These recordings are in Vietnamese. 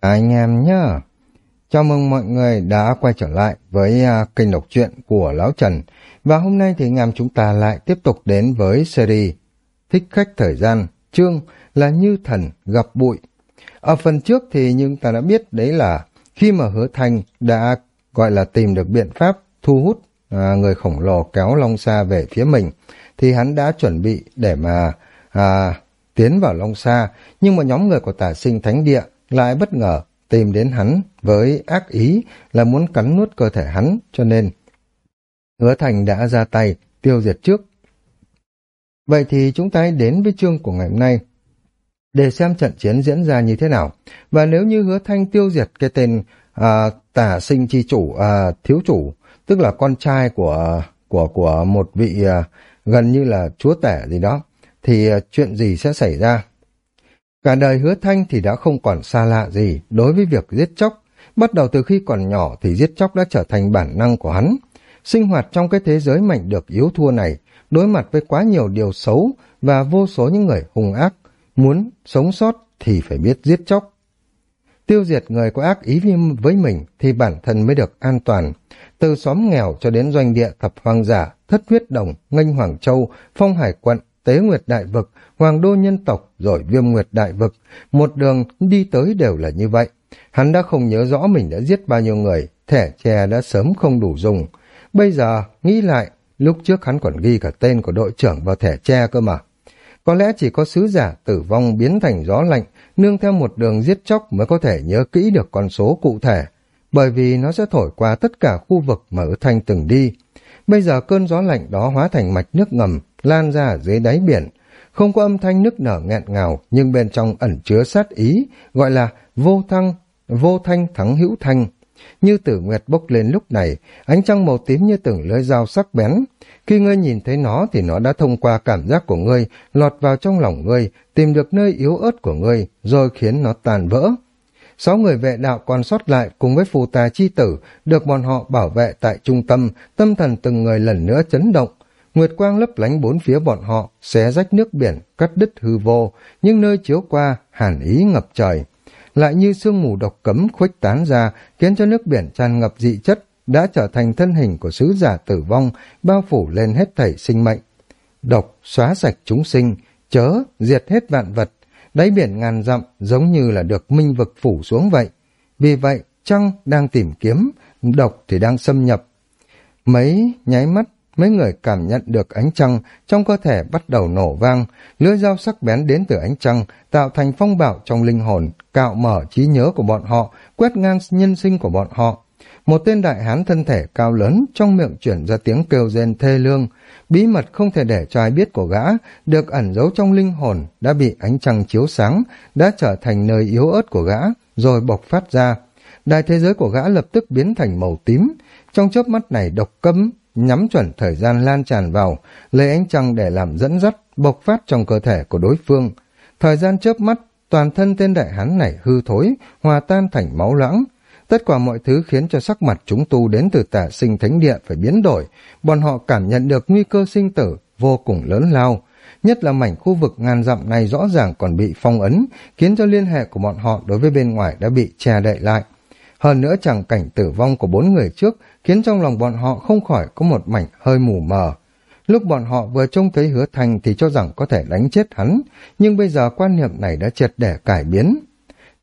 anh em nhá. Chào mừng mọi người đã quay trở lại với uh, kênh đọc truyện của Lão Trần. Và hôm nay thì anh em chúng ta lại tiếp tục đến với series Thích khách thời gian, chương là Như Thần gặp bụi. Ở phần trước thì nhưng ta đã biết đấy là khi mà Hứa Thanh đã gọi là tìm được biện pháp thu hút à, người khổng lồ kéo Long Sa về phía mình, thì hắn đã chuẩn bị để mà à, tiến vào Long Sa, nhưng mà nhóm người của tả sinh thánh địa lại bất ngờ tìm đến hắn với ác ý là muốn cắn nuốt cơ thể hắn, cho nên hứa thành đã ra tay tiêu diệt trước. Vậy thì chúng ta hãy đến với chương của ngày hôm nay để xem trận chiến diễn ra như thế nào. Và nếu như hứa thanh tiêu diệt cái tên à, tả sinh chi chủ, à, thiếu chủ, tức là con trai của của của một vị à, gần như là chúa tể gì đó, thì à, chuyện gì sẽ xảy ra? Cả đời hứa thanh thì đã không còn xa lạ gì đối với việc giết chóc. Bắt đầu từ khi còn nhỏ thì giết chóc đã trở thành bản năng của hắn. Sinh hoạt trong cái thế giới mạnh được yếu thua này, đối mặt với quá nhiều điều xấu và vô số những người hung ác. Muốn sống sót thì phải biết giết chóc. Tiêu diệt người có ác ý với mình thì bản thân mới được an toàn. Từ xóm nghèo cho đến doanh địa thập hoang giả, thất huyết đồng, nghênh Hoàng Châu, phong hải quận, tế nguyệt đại vực, hoàng đô nhân tộc, rồi viêm nguyệt đại vực. Một đường đi tới đều là như vậy. Hắn đã không nhớ rõ mình đã giết bao nhiêu người, thẻ tre đã sớm không đủ dùng. Bây giờ, nghĩ lại, lúc trước hắn còn ghi cả tên của đội trưởng vào thẻ tre cơ mà. Có lẽ chỉ có sứ giả tử vong biến thành gió lạnh, nương theo một đường giết chóc mới có thể nhớ kỹ được con số cụ thể, bởi vì nó sẽ thổi qua tất cả khu vực mà ở Thanh từng đi. Bây giờ cơn gió lạnh đó hóa thành mạch nước ngầm, lan ra dưới đáy biển. Không có âm thanh nức nở nghẹn ngào, nhưng bên trong ẩn chứa sát ý, gọi là vô thăng, vô thanh thắng hữu thanh. Như tử nguyệt bốc lên lúc này, ánh trăng màu tím như từng lưỡi dao sắc bén. Khi ngươi nhìn thấy nó thì nó đã thông qua cảm giác của ngươi, lọt vào trong lòng ngươi, tìm được nơi yếu ớt của ngươi, rồi khiến nó tàn vỡ. Sáu người vệ đạo còn sót lại cùng với phù tà chi tử được bọn họ bảo vệ tại trung tâm, tâm thần từng người lần nữa chấn động. Nguyệt quang lấp lánh bốn phía bọn họ, xé rách nước biển, cắt đứt hư vô, nhưng nơi chiếu qua, hàn ý ngập trời. Lại như sương mù độc cấm khuếch tán ra, khiến cho nước biển tràn ngập dị chất, đã trở thành thân hình của sứ giả tử vong, bao phủ lên hết thảy sinh mệnh. Độc, xóa sạch chúng sinh, chớ, diệt hết vạn vật, đáy biển ngàn dặm giống như là được minh vực phủ xuống vậy. Vì vậy, trăng đang tìm kiếm, độc thì đang xâm nhập. Mấy nháy mắt, mấy người cảm nhận được ánh trăng trong cơ thể bắt đầu nổ vang, lưỡi dao sắc bén đến từ ánh trăng, tạo thành phong bạo trong linh hồn, cạo mở trí nhớ của bọn họ, quét ngang nhân sinh của bọn họ. Một tên đại hán thân thể cao lớn trong miệng chuyển ra tiếng kêu rên thê lương, bí mật không thể để cho ai biết của gã, được ẩn giấu trong linh hồn, đã bị ánh trăng chiếu sáng, đã trở thành nơi yếu ớt của gã, rồi bộc phát ra. Đại thế giới của gã lập tức biến thành màu tím, trong chớp mắt này độc cấm, nhắm chuẩn thời gian lan tràn vào, lấy ánh trăng để làm dẫn dắt, bộc phát trong cơ thể của đối phương. Thời gian chớp mắt, toàn thân tên đại hán này hư thối, hòa tan thành máu loãng, Tất cả mọi thứ khiến cho sắc mặt chúng tu đến từ tả sinh thánh địa phải biến đổi, bọn họ cảm nhận được nguy cơ sinh tử vô cùng lớn lao. Nhất là mảnh khu vực ngàn dặm này rõ ràng còn bị phong ấn, khiến cho liên hệ của bọn họ đối với bên ngoài đã bị che đậy lại. Hơn nữa chẳng cảnh tử vong của bốn người trước khiến trong lòng bọn họ không khỏi có một mảnh hơi mù mờ. Lúc bọn họ vừa trông thấy hứa thành thì cho rằng có thể đánh chết hắn, nhưng bây giờ quan niệm này đã triệt để cải biến.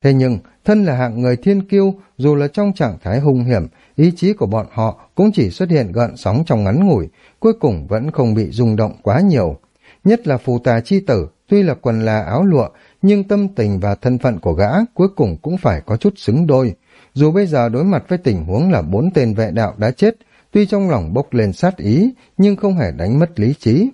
Thế nhưng, thân là hạng người thiên kiêu, dù là trong trạng thái hung hiểm, ý chí của bọn họ cũng chỉ xuất hiện gợn sóng trong ngắn ngủi, cuối cùng vẫn không bị rung động quá nhiều. Nhất là phù tà chi tử, tuy là quần là áo lụa, nhưng tâm tình và thân phận của gã cuối cùng cũng phải có chút xứng đôi. Dù bây giờ đối mặt với tình huống là bốn tên vệ đạo đã chết, tuy trong lòng bốc lên sát ý, nhưng không hề đánh mất lý trí.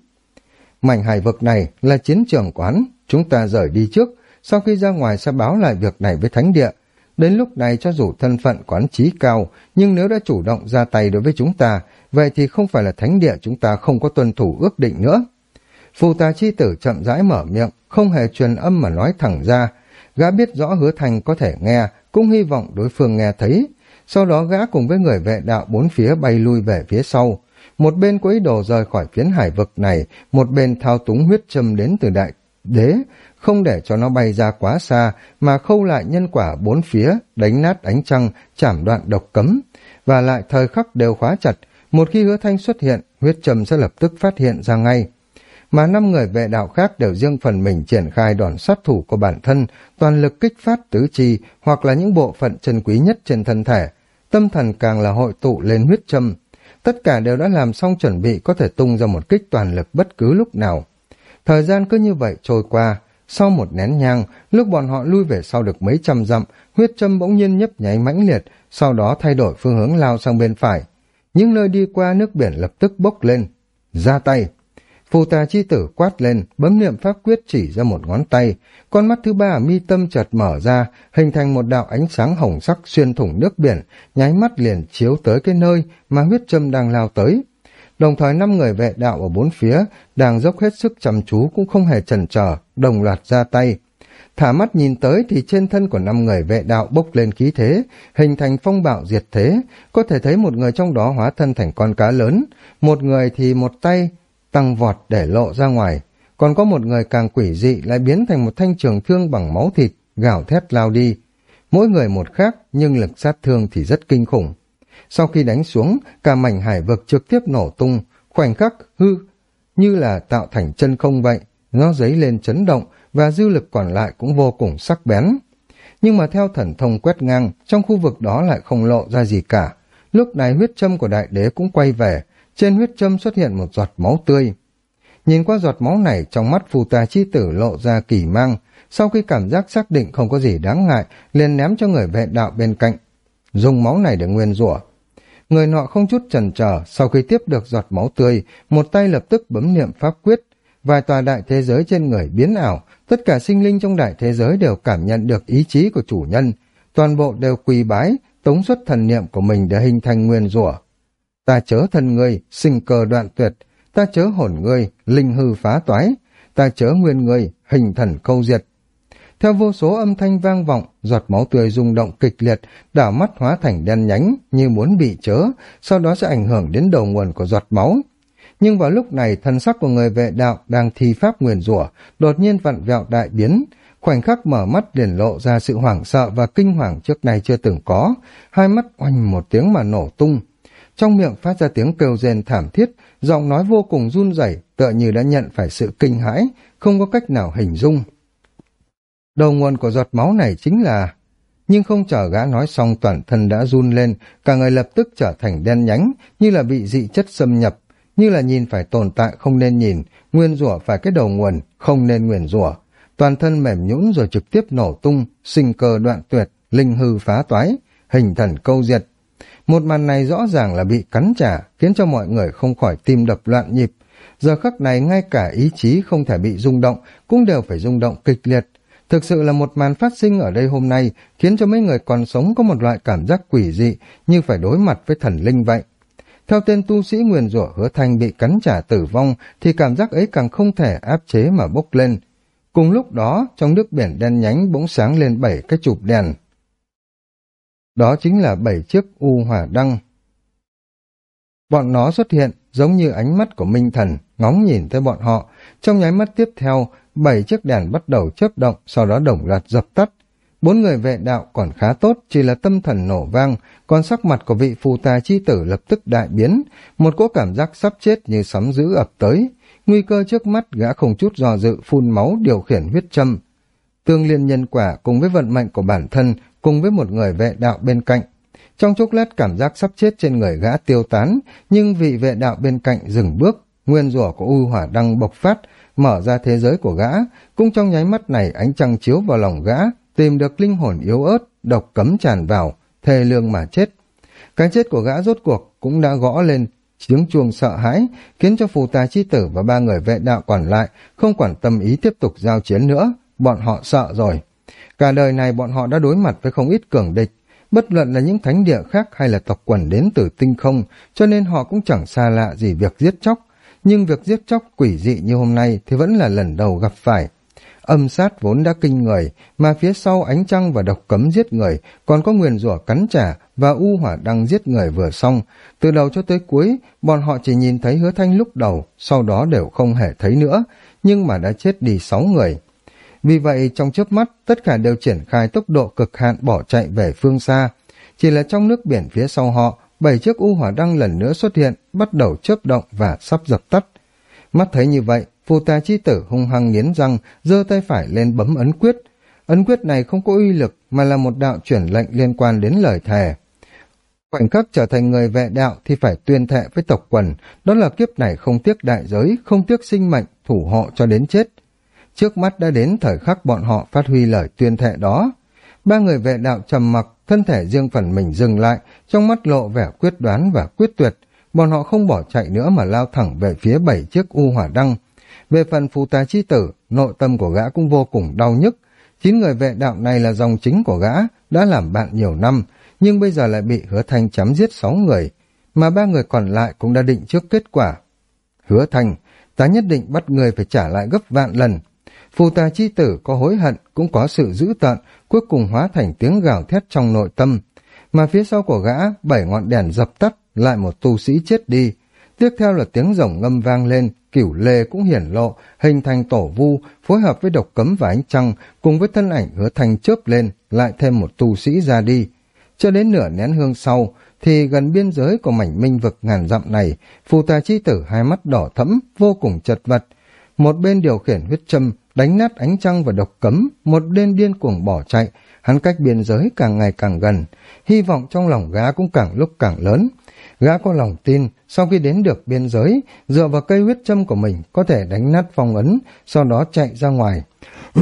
Mảnh hải vực này là chiến trường quán, chúng ta rời đi trước, sau khi ra ngoài sẽ báo lại việc này với thánh địa. Đến lúc này cho dù thân phận quán trí cao, nhưng nếu đã chủ động ra tay đối với chúng ta, vậy thì không phải là thánh địa chúng ta không có tuân thủ ước định nữa. Phù tà chi tử chậm rãi mở miệng, không hề truyền âm mà nói thẳng ra. Gã biết rõ hứa thành có thể nghe, cũng hy vọng đối phương nghe thấy. Sau đó gã cùng với người vệ đạo bốn phía bay lui về phía sau. Một bên có ý đồ rời khỏi phiến hải vực này, một bên thao túng huyết châm đến từ đại đế, không để cho nó bay ra quá xa, mà khâu lại nhân quả bốn phía, đánh nát ánh trăng, chảm đoạn độc cấm. Và lại thời khắc đều khóa chặt, một khi hứa thanh xuất hiện, huyết trầm sẽ lập tức phát hiện ra ngay. Mà năm người vệ đạo khác đều riêng phần mình triển khai đòn sát thủ của bản thân, toàn lực kích phát tứ chi hoặc là những bộ phận chân quý nhất trên thân thể. Tâm thần càng là hội tụ lên huyết trầm Tất cả đều đã làm xong chuẩn bị có thể tung ra một kích toàn lực bất cứ lúc nào. Thời gian cứ như vậy trôi qua, sau một nén nhang, lúc bọn họ lui về sau được mấy trăm dặm, huyết châm bỗng nhiên nhấp nháy mãnh liệt, sau đó thay đổi phương hướng lao sang bên phải. Những nơi đi qua nước biển lập tức bốc lên. Ra tay! Phù tà chi tử quát lên, bấm niệm pháp quyết chỉ ra một ngón tay. Con mắt thứ ba ở mi tâm chợt mở ra, hình thành một đạo ánh sáng hồng sắc xuyên thủng nước biển, nháy mắt liền chiếu tới cái nơi mà huyết châm đang lao tới. Đồng thời năm người vệ đạo ở bốn phía, đang dốc hết sức chăm chú cũng không hề chần chờ, đồng loạt ra tay. Thả mắt nhìn tới thì trên thân của năm người vệ đạo bốc lên khí thế, hình thành phong bạo diệt thế, có thể thấy một người trong đó hóa thân thành con cá lớn, một người thì một tay tăng vọt để lộ ra ngoài, còn có một người càng quỷ dị lại biến thành một thanh trường thương bằng máu thịt, gào thét lao đi. Mỗi người một khác nhưng lực sát thương thì rất kinh khủng. Sau khi đánh xuống, cả mảnh hải vực trực tiếp nổ tung, khoảnh khắc hư như là tạo thành chân không vậy, nó dấy lên chấn động và dư lực còn lại cũng vô cùng sắc bén. Nhưng mà theo thần thông quét ngang, trong khu vực đó lại không lộ ra gì cả. Lúc này huyết châm của đại đế cũng quay về, trên huyết châm xuất hiện một giọt máu tươi. Nhìn qua giọt máu này, trong mắt phù tà chi tử lộ ra kỳ mang, sau khi cảm giác xác định không có gì đáng ngại, liền ném cho người vệ đạo bên cạnh. Dùng máu này để nguyên rủa. Người nọ không chút chần chờ, sau khi tiếp được giọt máu tươi, một tay lập tức bấm niệm pháp quyết. Vài tòa đại thế giới trên người biến ảo, tất cả sinh linh trong đại thế giới đều cảm nhận được ý chí của chủ nhân. Toàn bộ đều quỳ bái, tống xuất thần niệm của mình để hình thành nguyên rủa ta chớ thân ngươi, sinh cơ đoạn tuyệt, ta chớ hồn ngươi, linh hư phá toái, ta chớ nguyên ngươi, hình thần câu diệt. Theo vô số âm thanh vang vọng, giọt máu tươi rung động kịch liệt, đảo mắt hóa thành đen nhánh như muốn bị chớ, sau đó sẽ ảnh hưởng đến đầu nguồn của giọt máu. Nhưng vào lúc này, thân sắc của người vệ đạo đang thi pháp nguyền rủa đột nhiên vặn vẹo đại biến, khoảnh khắc mở mắt liền lộ ra sự hoảng sợ và kinh hoàng trước nay chưa từng có, hai mắt oanh một tiếng mà nổ tung, trong miệng phát ra tiếng kêu rên thảm thiết, giọng nói vô cùng run rẩy, tựa như đã nhận phải sự kinh hãi, không có cách nào hình dung. Đầu nguồn của giọt máu này chính là... Nhưng không chờ gã nói xong toàn thân đã run lên, cả người lập tức trở thành đen nhánh, như là bị dị chất xâm nhập, như là nhìn phải tồn tại không nên nhìn, nguyên rủa phải cái đầu nguồn, không nên nguyền rủa. Toàn thân mềm nhũn rồi trực tiếp nổ tung, sinh cơ đoạn tuyệt, linh hư phá toái, hình thần câu diệt, một màn này rõ ràng là bị cắn trả, khiến cho mọi người không khỏi tim đập loạn nhịp. Giờ khắc này ngay cả ý chí không thể bị rung động, cũng đều phải rung động kịch liệt. Thực sự là một màn phát sinh ở đây hôm nay, khiến cho mấy người còn sống có một loại cảm giác quỷ dị, như phải đối mặt với thần linh vậy. Theo tên tu sĩ nguyền rủa hứa thanh bị cắn trả tử vong, thì cảm giác ấy càng không thể áp chế mà bốc lên. Cùng lúc đó, trong nước biển đen nhánh bỗng sáng lên bảy cái chụp đèn. Đó chính là bảy chiếc u hỏa đăng. Bọn nó xuất hiện giống như ánh mắt của minh thần, ngóng nhìn tới bọn họ. Trong nháy mắt tiếp theo, bảy chiếc đèn bắt đầu chớp động, sau đó đồng loạt dập tắt. Bốn người vệ đạo còn khá tốt, chỉ là tâm thần nổ vang, còn sắc mặt của vị phù tà chi tử lập tức đại biến, một cỗ cảm giác sắp chết như sóng dữ ập tới. Nguy cơ trước mắt gã không chút dò dự phun máu điều khiển huyết châm. Tương liên nhân quả cùng với vận mệnh của bản thân cùng với một người vệ đạo bên cạnh. Trong chốc lát cảm giác sắp chết trên người gã tiêu tán, nhưng vị vệ đạo bên cạnh dừng bước, nguyên rủa của u hỏa đăng bộc phát, mở ra thế giới của gã, cũng trong nháy mắt này ánh trăng chiếu vào lòng gã, tìm được linh hồn yếu ớt, độc cấm tràn vào, thề lương mà chết. Cái chết của gã rốt cuộc cũng đã gõ lên tiếng chuông sợ hãi, khiến cho phù tà chi tử và ba người vệ đạo còn lại không quản tâm ý tiếp tục giao chiến nữa, bọn họ sợ rồi. Cả đời này bọn họ đã đối mặt với không ít cường địch, bất luận là những thánh địa khác hay là tộc quần đến từ tinh không, cho nên họ cũng chẳng xa lạ gì việc giết chóc. Nhưng việc giết chóc quỷ dị như hôm nay thì vẫn là lần đầu gặp phải. Âm sát vốn đã kinh người, mà phía sau ánh trăng và độc cấm giết người, còn có nguyền rủa cắn trả và u hỏa đăng giết người vừa xong. Từ đầu cho tới cuối, bọn họ chỉ nhìn thấy hứa thanh lúc đầu, sau đó đều không hề thấy nữa, nhưng mà đã chết đi sáu người. Vì vậy trong chớp mắt tất cả đều triển khai tốc độ cực hạn bỏ chạy về phương xa. Chỉ là trong nước biển phía sau họ, bảy chiếc u hỏa đăng lần nữa xuất hiện, bắt đầu chớp động và sắp dập tắt. Mắt thấy như vậy, phù tà chi tử hung hăng nghiến răng, giơ tay phải lên bấm ấn quyết. Ấn quyết này không có uy lực mà là một đạo chuyển lệnh liên quan đến lời thề. Khoảnh khắc trở thành người vệ đạo thì phải tuyên thệ với tộc quần, đó là kiếp này không tiếc đại giới, không tiếc sinh mệnh, thủ hộ cho đến chết. Trước mắt đã đến thời khắc bọn họ phát huy lời tuyên thệ đó. Ba người vệ đạo trầm mặc, thân thể riêng phần mình dừng lại, trong mắt lộ vẻ quyết đoán và quyết tuyệt. Bọn họ không bỏ chạy nữa mà lao thẳng về phía bảy chiếc u hỏa đăng. Về phần phù tá chi tử, nội tâm của gã cũng vô cùng đau nhức. Chín người vệ đạo này là dòng chính của gã, đã làm bạn nhiều năm, nhưng bây giờ lại bị hứa thanh chấm giết sáu người, mà ba người còn lại cũng đã định trước kết quả. Hứa thanh, ta nhất định bắt người phải trả lại gấp vạn lần. Phù tà chi tử có hối hận, cũng có sự dữ tợn, cuối cùng hóa thành tiếng gào thét trong nội tâm. Mà phía sau của gã, bảy ngọn đèn dập tắt, lại một tu sĩ chết đi. Tiếp theo là tiếng rồng ngâm vang lên, cửu lê cũng hiển lộ, hình thành tổ vu, phối hợp với độc cấm và ánh trăng, cùng với thân ảnh hứa thành chớp lên, lại thêm một tu sĩ ra đi. Cho đến nửa nén hương sau, thì gần biên giới của mảnh minh vực ngàn dặm này, phù tà chi tử hai mắt đỏ thẫm, vô cùng chật vật. Một bên điều khiển huyết châm, đánh nát ánh trăng và độc cấm, một đêm điên cuồng bỏ chạy, hắn cách biên giới càng ngày càng gần, hy vọng trong lòng gã cũng càng lúc càng lớn. Gã có lòng tin, sau khi đến được biên giới, dựa vào cây huyết châm của mình có thể đánh nát phong ấn, sau đó chạy ra ngoài.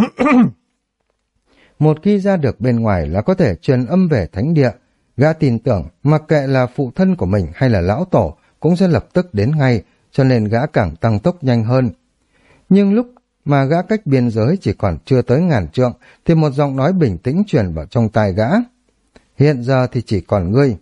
Một khi ra được bên ngoài là có thể truyền âm về thánh địa. Gã tin tưởng, mặc kệ là phụ thân của mình hay là lão tổ, cũng sẽ lập tức đến ngay, cho nên gã càng tăng tốc nhanh hơn. Nhưng lúc mà gã cách biên giới chỉ còn chưa tới ngàn trượng, thì một giọng nói bình tĩnh truyền vào trong tai gã. Hiện giờ thì chỉ còn ngươi.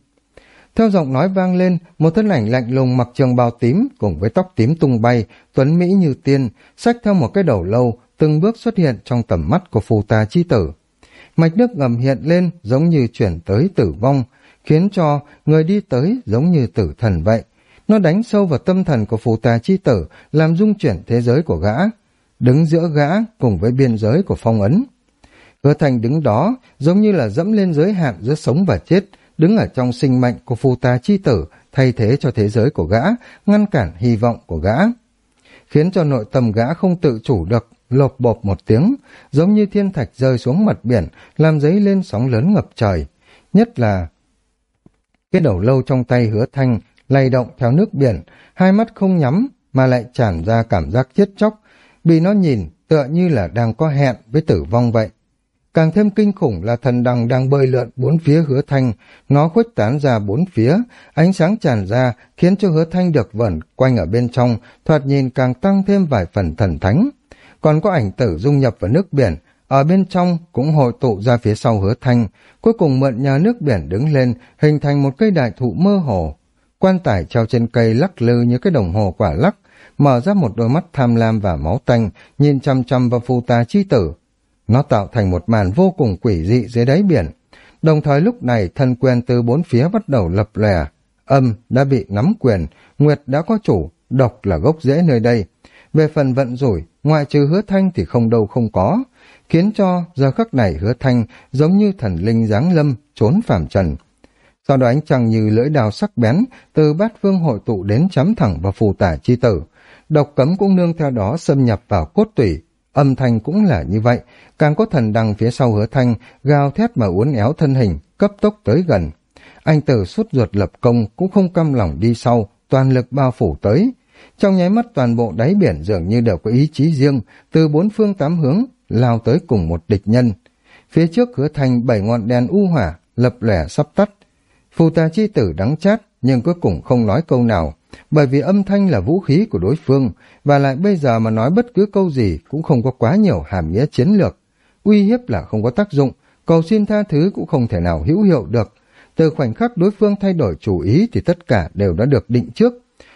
Theo giọng nói vang lên, một thân ảnh lạnh lùng mặc trường bào tím cùng với tóc tím tung bay, tuấn mỹ như tiên, xách theo một cái đầu lâu, từng bước xuất hiện trong tầm mắt của phù tà chi tử. Mạch nước ngầm hiện lên giống như chuyển tới tử vong, khiến cho người đi tới giống như tử thần vậy. Nó đánh sâu vào tâm thần của phù tà chi tử, làm dung chuyển thế giới của gã, đứng giữa gã cùng với biên giới của phong ấn. Hứa thành đứng đó giống như là dẫm lên giới hạn giữa sống và chết, đứng ở trong sinh mệnh của phù tà chi tử, thay thế cho thế giới của gã, ngăn cản hy vọng của gã. Khiến cho nội tâm gã không tự chủ được, lột bột một tiếng, giống như thiên thạch rơi xuống mặt biển, làm giấy lên sóng lớn ngập trời. Nhất là cái đầu lâu trong tay hứa thanh, lay động theo nước biển, hai mắt không nhắm mà lại tràn ra cảm giác chết chóc, bị nó nhìn tựa như là đang có hẹn với tử vong vậy. Càng thêm kinh khủng là thần đằng đang bơi lượn bốn phía hứa thanh, nó khuếch tán ra bốn phía, ánh sáng tràn ra khiến cho hứa thanh được vẩn quanh ở bên trong, thoạt nhìn càng tăng thêm vài phần thần thánh. Còn có ảnh tử dung nhập vào nước biển, ở bên trong cũng hội tụ ra phía sau hứa thanh, cuối cùng mượn nhờ nước biển đứng lên, hình thành một cây đại thụ mơ hồ. Quan tải treo trên cây lắc lư như cái đồng hồ quả lắc, mở ra một đôi mắt tham lam và máu tanh, nhìn chăm chăm vào phù tà chi tử. Nó tạo thành một màn vô cùng quỷ dị dưới đáy biển. Đồng thời lúc này thân quyền từ bốn phía bắt đầu lập lè. Âm đã bị nắm quyền, Nguyệt đã có chủ, độc là gốc rễ nơi đây. Về phần vận rủi, ngoại trừ hứa thanh thì không đâu không có, khiến cho giờ khắc này hứa thanh giống như thần linh giáng lâm, trốn phàm trần. Sau đó ánh trăng như lưỡi đào sắc bén, từ bát phương hội tụ đến chấm thẳng vào phù tả chi tử. Độc cấm cũng nương theo đó xâm nhập vào cốt tủy, âm thanh cũng là như vậy, càng có thần đằng phía sau hứa thanh, gào thét mà uốn éo thân hình, cấp tốc tới gần. Anh tử suốt ruột lập công cũng không căm lòng đi sau, toàn lực bao phủ tới. Trong nháy mắt toàn bộ đáy biển dường như đều có ý chí riêng, từ bốn phương tám hướng, lao tới cùng một địch nhân. Phía trước hứa thanh bảy ngọn đèn u hỏa, lập lẻ sắp tắt. Phù tà chi tử đắng chát, nhưng cuối cùng không nói câu nào, bởi vì âm thanh là vũ khí của đối phương, và lại bây giờ mà nói bất cứ câu gì cũng không có quá nhiều hàm nghĩa chiến lược. Uy hiếp là không có tác dụng, cầu xin tha thứ cũng không thể nào hữu hiệu được. Từ khoảnh khắc đối phương thay đổi chủ ý thì tất cả đều đã được định trước.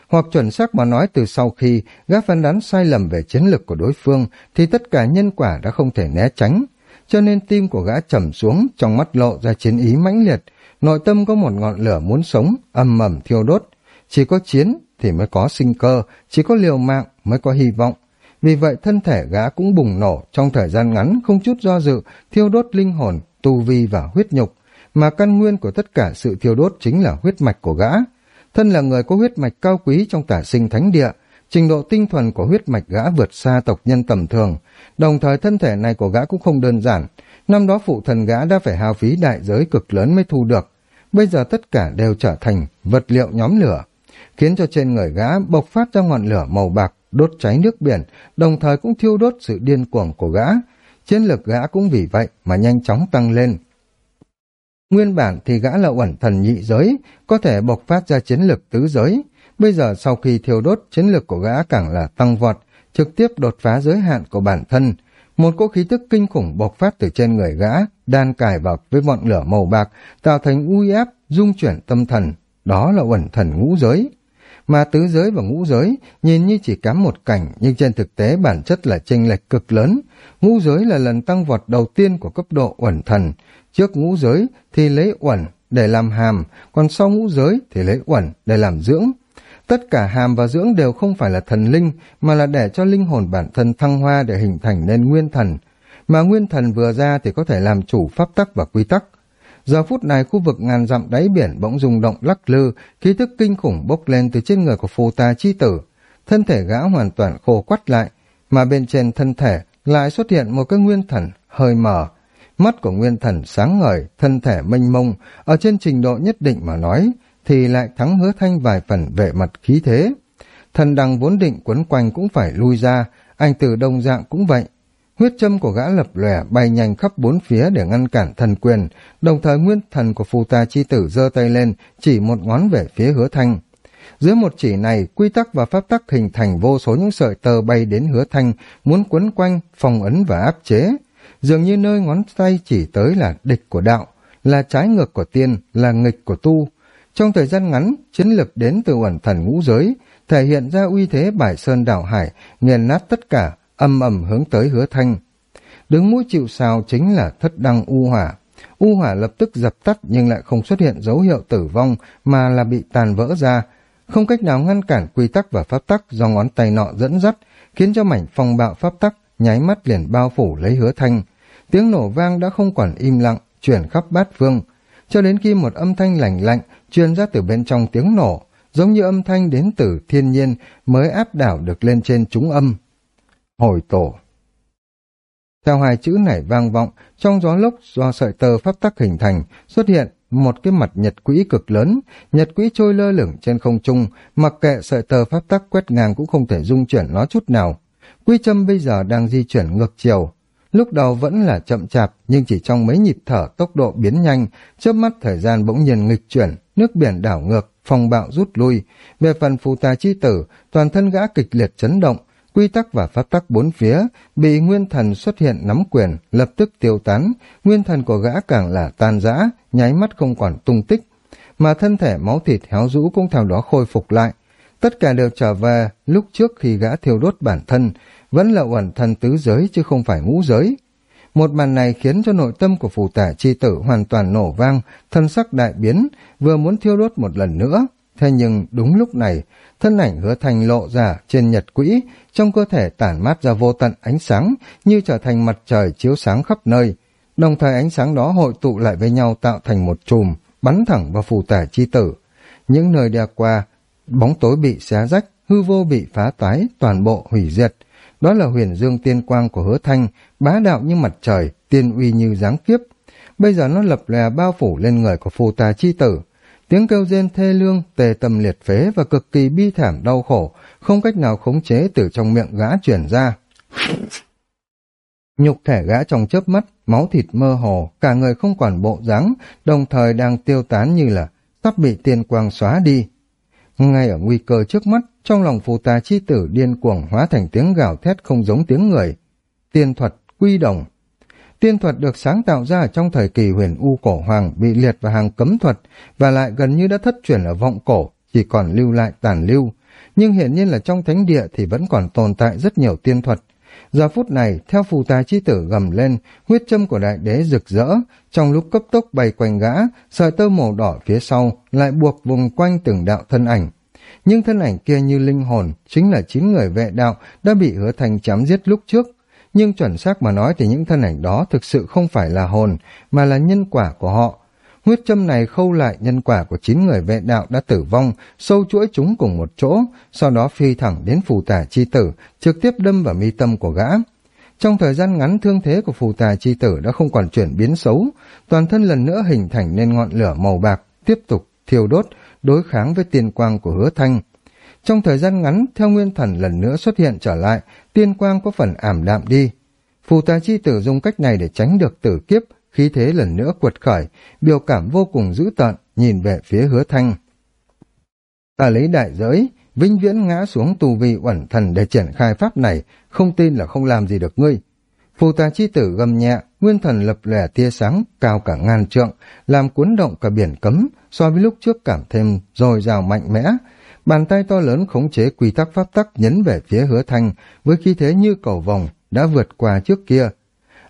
Hoặc chuẩn xác mà nói từ sau khi gác phán đoán sai lầm về chiến lược của đối phương thì tất cả nhân quả đã không thể né tránh. Cho nên tim của gã trầm xuống, trong mắt lộ ra chiến ý mãnh liệt, nội tâm có một ngọn lửa muốn sống, âm mầm thiêu đốt, chỉ có chiến thì mới có sinh cơ, chỉ có liều mạng mới có hy vọng. vì vậy thân thể gã cũng bùng nổ trong thời gian ngắn không chút do dự, thiêu đốt linh hồn, tu vi và huyết nhục, mà căn nguyên của tất cả sự thiêu đốt chính là huyết mạch của gã. Thân là người có huyết mạch cao quý trong tả sinh thánh địa, trình độ tinh thuần của huyết mạch gã vượt xa tộc nhân tầm thường, đồng thời thân thể này của gã cũng không đơn giản, năm đó phụ thần gã đã phải hao phí đại giới cực lớn mới thu được, bây giờ tất cả đều trở thành vật liệu nhóm lửa, khiến cho trên người gã bộc phát ra ngọn lửa màu bạc, đốt cháy nước biển, đồng thời cũng thiêu đốt sự điên cuồng của gã. Chiến lực gã cũng vì vậy mà nhanh chóng tăng lên. Nguyên bản thì gã là uẩn thần nhị giới, có thể bộc phát ra chiến lực tứ giới. Bây giờ sau khi thiêu đốt, chiến lực của gã càng là tăng vọt, trực tiếp đột phá giới hạn của bản thân. Một cỗ khí tức kinh khủng bộc phát từ trên người gã, đan cài vào với ngọn lửa màu bạc, tạo thành uy áp, dung chuyển tâm thần. Đó là uẩn thần ngũ giới mà tứ giới và ngũ giới nhìn như chỉ cắm một cảnh nhưng trên thực tế bản chất là chênh lệch cực lớn. Ngũ giới là lần tăng vọt đầu tiên của cấp độ uẩn thần. Trước ngũ giới thì lấy uẩn để làm hàm, còn sau ngũ giới thì lấy uẩn để làm dưỡng. Tất cả hàm và dưỡng đều không phải là thần linh, mà là để cho linh hồn bản thân thăng hoa để hình thành nên nguyên thần. Mà nguyên thần vừa ra thì có thể làm chủ pháp tắc và quy tắc. Giờ phút này khu vực ngàn dặm đáy biển bỗng rung động lắc lư, khí thức kinh khủng bốc lên từ trên người của phù ta chi tử. Thân thể gã hoàn toàn khô quắt lại, mà bên trên thân thể lại xuất hiện một cái nguyên thần hơi mở. Mắt của nguyên thần sáng ngời, thân thể mênh mông, ở trên trình độ nhất định mà nói, thì lại thắng hứa thanh vài phần về mặt khí thế. Thần đằng vốn định quấn quanh cũng phải lui ra, anh từ đông dạng cũng vậy, Huyết châm của gã lập lòe bay nhanh khắp bốn phía để ngăn cản thần quyền, đồng thời nguyên thần của phù tà chi tử giơ tay lên, chỉ một ngón về phía hứa thanh. Dưới một chỉ này, quy tắc và pháp tắc hình thành vô số những sợi tơ bay đến hứa thanh, muốn quấn quanh, phòng ấn và áp chế. Dường như nơi ngón tay chỉ tới là địch của đạo, là trái ngược của tiên, là nghịch của tu. Trong thời gian ngắn, chiến lực đến từ ẩn thần ngũ giới, thể hiện ra uy thế bài sơn đảo hải, nghiền nát tất cả, âm ầm hướng tới hứa thanh. Đứng mũi chịu sao chính là thất đăng u hỏa. U hỏa lập tức dập tắt nhưng lại không xuất hiện dấu hiệu tử vong mà là bị tàn vỡ ra, không cách nào ngăn cản quy tắc và pháp tắc do ngón tay nọ dẫn dắt, khiến cho mảnh phong bạo pháp tắc nháy mắt liền bao phủ lấy hứa thanh. Tiếng nổ vang đã không còn im lặng, chuyển khắp bát phương, cho đến khi một âm thanh lành lạnh truyền ra từ bên trong tiếng nổ, giống như âm thanh đến từ thiên nhiên mới áp đảo được lên trên chúng âm hồi tổ. Theo hai chữ này vang vọng, trong gió lốc do sợi tơ pháp tắc hình thành, xuất hiện một cái mặt nhật quỹ cực lớn, nhật quỹ trôi lơ lửng trên không trung, mặc kệ sợi tơ pháp tắc quét ngang cũng không thể dung chuyển nó chút nào. Quy châm bây giờ đang di chuyển ngược chiều. Lúc đầu vẫn là chậm chạp, nhưng chỉ trong mấy nhịp thở tốc độ biến nhanh, chớp mắt thời gian bỗng nhiên nghịch chuyển, nước biển đảo ngược, phong bạo rút lui. Về phần phù tà chi tử, toàn thân gã kịch liệt chấn động, quy tắc và pháp tắc bốn phía, bị nguyên thần xuất hiện nắm quyền, lập tức tiêu tán, nguyên thần của gã càng là tan rã, nháy mắt không còn tung tích, mà thân thể máu thịt héo rũ cũng theo đó khôi phục lại. Tất cả đều trở về lúc trước khi gã thiêu đốt bản thân, vẫn là uẩn thần tứ giới chứ không phải ngũ giới. Một màn này khiến cho nội tâm của phù tả chi tử hoàn toàn nổ vang, thân sắc đại biến, vừa muốn thiêu đốt một lần nữa. Thế nhưng đúng lúc này, thân ảnh hứa thành lộ ra trên nhật quỹ, trong cơ thể tản mát ra vô tận ánh sáng như trở thành mặt trời chiếu sáng khắp nơi. Đồng thời ánh sáng đó hội tụ lại với nhau tạo thành một chùm, bắn thẳng vào phù tả chi tử. Những nơi đi qua, bóng tối bị xé rách, hư vô bị phá toái, toàn bộ hủy diệt. Đó là huyền dương tiên quang của hứa thanh, bá đạo như mặt trời, tiên uy như giáng kiếp. Bây giờ nó lập lè bao phủ lên người của phù tà chi tử, Tiếng kêu rên thê lương, tề tâm liệt phế và cực kỳ bi thảm đau khổ, không cách nào khống chế từ trong miệng gã chuyển ra. Nhục thể gã trong chớp mắt, máu thịt mơ hồ, cả người không còn bộ dáng, đồng thời đang tiêu tán như là sắp bị tiên quang xóa đi. Ngay ở nguy cơ trước mắt, trong lòng phù tà chi tử điên cuồng hóa thành tiếng gào thét không giống tiếng người. Tiên thuật, quy đồng, Tiên thuật được sáng tạo ra trong thời kỳ huyền U cổ hoàng bị liệt vào hàng cấm thuật và lại gần như đã thất truyền ở vọng cổ, chỉ còn lưu lại tàn lưu. Nhưng hiện nhiên là trong thánh địa thì vẫn còn tồn tại rất nhiều tiên thuật. Giờ phút này, theo phù tài chi tử gầm lên, huyết châm của đại đế rực rỡ, trong lúc cấp tốc bay quanh gã, sợi tơ màu đỏ phía sau lại buộc vùng quanh từng đạo thân ảnh. Nhưng thân ảnh kia như linh hồn, chính là chín người vệ đạo đã bị hứa thành chém giết lúc trước. Nhưng chuẩn xác mà nói thì những thân ảnh đó thực sự không phải là hồn, mà là nhân quả của họ. Huyết châm này khâu lại nhân quả của chín người vệ đạo đã tử vong, sâu chuỗi chúng cùng một chỗ, sau đó phi thẳng đến phù tả chi tử, trực tiếp đâm vào mi tâm của gã. Trong thời gian ngắn thương thế của phù tà chi tử đã không còn chuyển biến xấu, toàn thân lần nữa hình thành nên ngọn lửa màu bạc, tiếp tục thiêu đốt, đối kháng với tiền quang của hứa thanh. Trong thời gian ngắn, theo nguyên thần lần nữa xuất hiện trở lại, tiên quang có phần ảm đạm đi. Phù tà chi tử dùng cách này để tránh được tử kiếp, khí thế lần nữa quật khởi, biểu cảm vô cùng dữ tợn, nhìn về phía hứa thanh. Ta lấy đại giới, vinh viễn ngã xuống tù vị uẩn thần để triển khai pháp này, không tin là không làm gì được ngươi. Phù tà chi tử gầm nhẹ, nguyên thần lập lẻ tia sáng, cao cả ngàn trượng, làm cuốn động cả biển cấm, so với lúc trước cảm thêm dồi dào mạnh mẽ. Bàn tay to lớn khống chế quy tắc pháp tắc nhấn về phía hứa thanh, với khí thế như cầu vòng, đã vượt qua trước kia.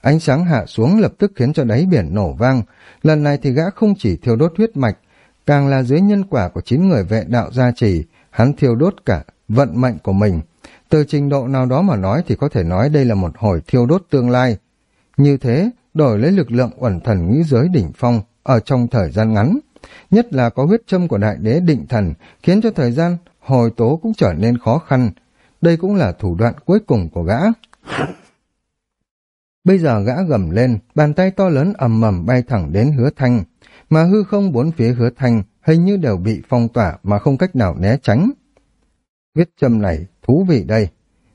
Ánh sáng hạ xuống lập tức khiến cho đáy biển nổ vang, lần này thì gã không chỉ thiêu đốt huyết mạch, càng là dưới nhân quả của chín người vệ đạo gia trì, hắn thiêu đốt cả vận mệnh của mình. Từ trình độ nào đó mà nói thì có thể nói đây là một hồi thiêu đốt tương lai. Như thế, đổi lấy lực lượng uẩn thần ngũ giới đỉnh phong ở trong thời gian ngắn. Nhất là có huyết châm của đại đế định thần, khiến cho thời gian hồi tố cũng trở nên khó khăn. Đây cũng là thủ đoạn cuối cùng của gã. Bây giờ gã gầm lên, bàn tay to lớn ầm ầm bay thẳng đến hứa thanh, mà hư không bốn phía hứa thanh hình như đều bị phong tỏa mà không cách nào né tránh. Huyết châm này, thú vị đây.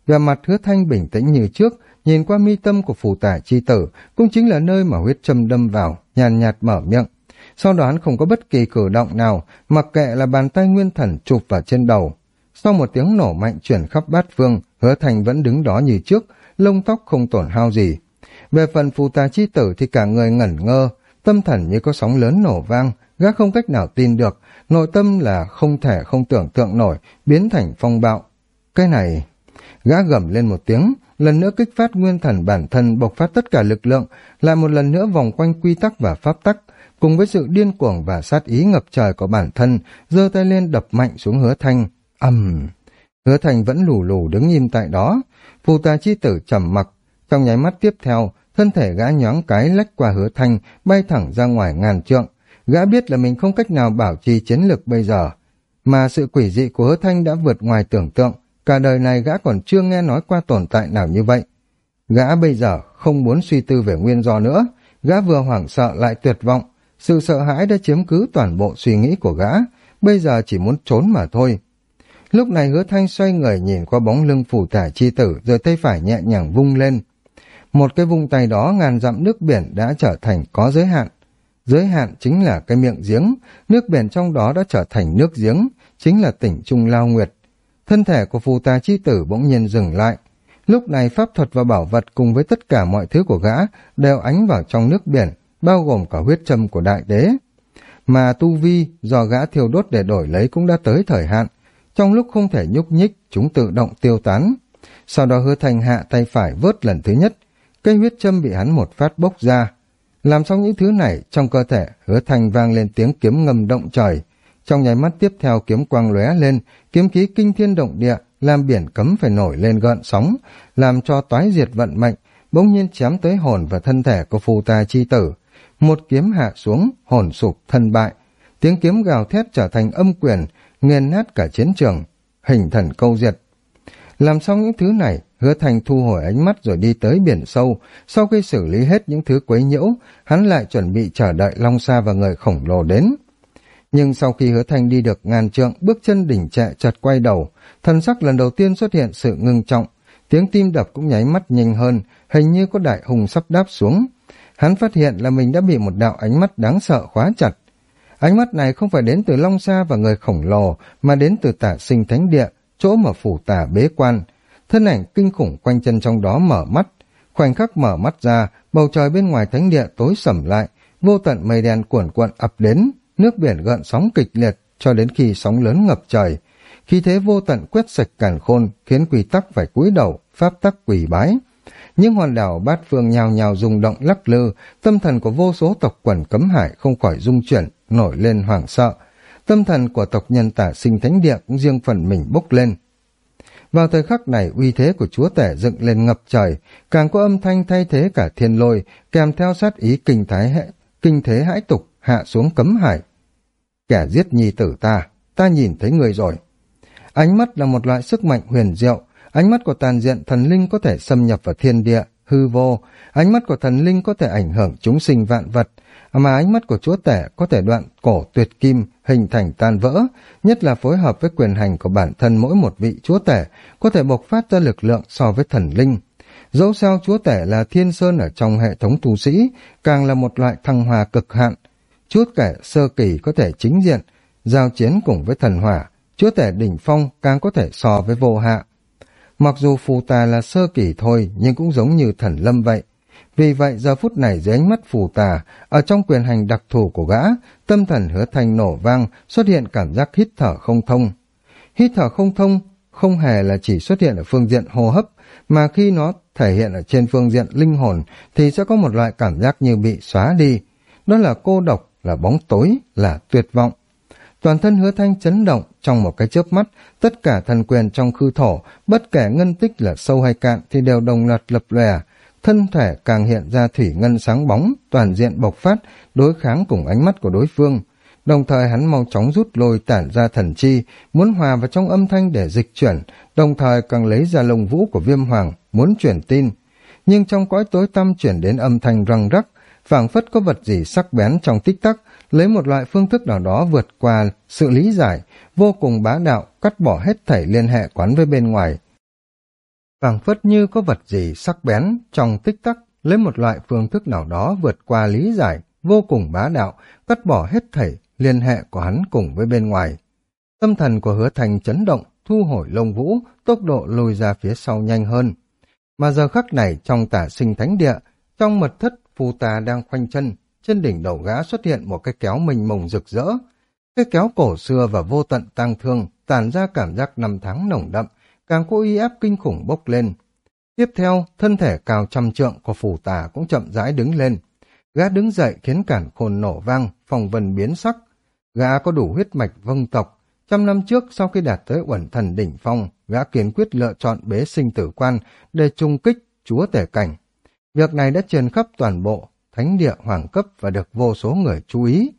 Về mặt hứa thanh bình tĩnh như trước, nhìn qua mi tâm của phù tả chi tử, cũng chính là nơi mà huyết châm đâm vào, nhàn nhạt mở miệng. Sau đó hắn không có bất kỳ cử động nào, mặc kệ là bàn tay nguyên thần chụp vào trên đầu. Sau một tiếng nổ mạnh chuyển khắp bát phương, hứa thành vẫn đứng đó như trước, lông tóc không tổn hao gì. Về phần phù tà chi tử thì cả người ngẩn ngơ, tâm thần như có sóng lớn nổ vang, gác không cách nào tin được, nội tâm là không thể không tưởng tượng nổi, biến thành phong bạo. Cái này... Gã gầm lên một tiếng, lần nữa kích phát nguyên thần bản thân bộc phát tất cả lực lượng, lại một lần nữa vòng quanh quy tắc và pháp tắc, cùng với sự điên cuồng và sát ý ngập trời của bản thân, giơ tay lên đập mạnh xuống hứa thanh, ầm. Hứa thanh vẫn lù lù đứng im tại đó, phù tà chi tử trầm mặc, trong nháy mắt tiếp theo, thân thể gã nhoáng cái lách qua hứa thanh, bay thẳng ra ngoài ngàn trượng, Gã biết là mình không cách nào bảo trì chiến lược bây giờ, mà sự quỷ dị của hứa thanh đã vượt ngoài tưởng tượng, cả đời này gã còn chưa nghe nói qua tồn tại nào như vậy. Gã bây giờ không muốn suy tư về nguyên do nữa, gã vừa hoảng sợ lại tuyệt vọng, sự sợ hãi đã chiếm cứ toàn bộ suy nghĩ của gã, bây giờ chỉ muốn trốn mà thôi. Lúc này hứa thanh xoay người nhìn qua bóng lưng phủ tải chi tử rồi tay phải nhẹ nhàng vung lên. Một cái vung tay đó ngàn dặm nước biển đã trở thành có giới hạn, Giới hạn chính là cái miệng giếng, nước biển trong đó đã trở thành nước giếng, chính là tỉnh Trung Lao Nguyệt. Thân thể của phù tà chi tử bỗng nhiên dừng lại. Lúc này pháp thuật và bảo vật cùng với tất cả mọi thứ của gã đều ánh vào trong nước biển, bao gồm cả huyết châm của đại đế. Mà tu vi do gã thiêu đốt để đổi lấy cũng đã tới thời hạn. Trong lúc không thể nhúc nhích, chúng tự động tiêu tán. Sau đó hứa thành hạ tay phải vớt lần thứ nhất, cây huyết châm bị hắn một phát bốc ra, làm xong những thứ này, trong cơ thể, hứa thành vang lên tiếng kiếm ngầm động trời. Trong nháy mắt tiếp theo kiếm quang lóe lên, kiếm khí kinh thiên động địa, làm biển cấm phải nổi lên gợn sóng, làm cho toái diệt vận mệnh, bỗng nhiên chém tới hồn và thân thể của phù tà chi tử. Một kiếm hạ xuống, hồn sụp, thân bại. Tiếng kiếm gào thét trở thành âm quyền, nghiền nát cả chiến trường, hình thần câu diệt. Làm xong những thứ này, Hứa Thành thu hồi ánh mắt rồi đi tới biển sâu. Sau khi xử lý hết những thứ quấy nhiễu, hắn lại chuẩn bị chờ đợi Long Sa và người khổng lồ đến. Nhưng sau khi hứa Thành đi được ngàn trượng, bước chân đỉnh trệ chợt quay đầu, thân sắc lần đầu tiên xuất hiện sự ngưng trọng. Tiếng tim đập cũng nháy mắt nhanh hơn, hình như có đại hùng sắp đáp xuống. Hắn phát hiện là mình đã bị một đạo ánh mắt đáng sợ khóa chặt. Ánh mắt này không phải đến từ Long Sa và người khổng lồ, mà đến từ tả sinh thánh địa, chỗ mà phủ tả bế quan, thân ảnh kinh khủng quanh chân trong đó mở mắt. Khoảnh khắc mở mắt ra, bầu trời bên ngoài thánh địa tối sầm lại, vô tận mây đen cuộn cuộn ập đến, nước biển gợn sóng kịch liệt cho đến khi sóng lớn ngập trời. Khi thế vô tận quét sạch càn khôn, khiến quỷ tắc phải cúi đầu, pháp tắc quỷ bái. Những hòn đảo bát phương nhào nhào rung động lắc lư, tâm thần của vô số tộc quần cấm hải không khỏi rung chuyển, nổi lên hoảng sợ. tâm thần của tộc nhân tả sinh thánh địa cũng riêng phần mình bốc lên. Vào thời khắc này, uy thế của chúa tể dựng lên ngập trời, càng có âm thanh thay thế cả thiên lôi, kèm theo sát ý kinh thái hệ, kinh thế hãi tục, hạ xuống cấm hải. Kẻ giết nhi tử ta, ta nhìn thấy người rồi. Ánh mắt là một loại sức mạnh huyền diệu, ánh mắt của tàn diện thần linh có thể xâm nhập vào thiên địa, hư vô, ánh mắt của thần linh có thể ảnh hưởng chúng sinh vạn vật, mà ánh mắt của chúa tể có thể đoạn cổ tuyệt kim, hình thành tan vỡ, nhất là phối hợp với quyền hành của bản thân mỗi một vị chúa tể, có thể bộc phát ra lực lượng so với thần linh. Dẫu sao chúa tể là thiên sơn ở trong hệ thống tu sĩ, càng là một loại thăng hòa cực hạn. Chúa tể sơ kỳ có thể chính diện, giao chiến cùng với thần hỏa, chúa tể đỉnh phong càng có thể so với vô hạ. Mặc dù phù tà là sơ kỳ thôi, nhưng cũng giống như thần lâm vậy. Vì vậy giờ phút này dưới ánh mắt phù tà, ở trong quyền hành đặc thù của gã, tâm thần hứa thành nổ vang, xuất hiện cảm giác hít thở không thông. Hít thở không thông không hề là chỉ xuất hiện ở phương diện hô hấp, mà khi nó thể hiện ở trên phương diện linh hồn thì sẽ có một loại cảm giác như bị xóa đi. Đó là cô độc, là bóng tối, là tuyệt vọng. Toàn thân hứa thanh chấn động, trong một cái chớp mắt, tất cả thần quyền trong khư thổ, bất kể ngân tích là sâu hay cạn thì đều đồng loạt lập lòe, thân thể càng hiện ra thủy ngân sáng bóng, toàn diện bộc phát, đối kháng cùng ánh mắt của đối phương. Đồng thời hắn mau chóng rút lôi tản ra thần chi, muốn hòa vào trong âm thanh để dịch chuyển, đồng thời càng lấy ra lồng vũ của viêm hoàng, muốn chuyển tin. Nhưng trong cõi tối tăm chuyển đến âm thanh răng rắc, phảng phất có vật gì sắc bén trong tích tắc, lấy một loại phương thức nào đó vượt qua sự lý giải, vô cùng bá đạo, cắt bỏ hết thảy liên hệ quán với bên ngoài. phảng phất như có vật gì sắc bén trong tích tắc, lấy một loại phương thức nào đó vượt qua lý giải, vô cùng bá đạo, cắt bỏ hết thảy liên hệ của hắn cùng với bên ngoài. Tâm thần của hứa thành chấn động, thu hồi lông vũ, tốc độ lùi ra phía sau nhanh hơn. Mà giờ khắc này trong tả sinh thánh địa, trong mật thất Phu ta đang khoanh chân, trên đỉnh đầu gã xuất hiện một cái kéo mình mồng rực rỡ. Cái kéo cổ xưa và vô tận tang thương, tàn ra cảm giác năm tháng nồng đậm, càng có uy áp kinh khủng bốc lên. Tiếp theo, thân thể cao trăm trượng của phù tà cũng chậm rãi đứng lên. Gã đứng dậy khiến cản khôn nổ vang, phòng vần biến sắc. Gã có đủ huyết mạch vâng tộc. Trăm năm trước, sau khi đạt tới uẩn thần đỉnh phong, gã kiên quyết lựa chọn bế sinh tử quan để trung kích chúa tể cảnh. Việc này đã truyền khắp toàn bộ, thánh địa hoàng cấp và được vô số người chú ý.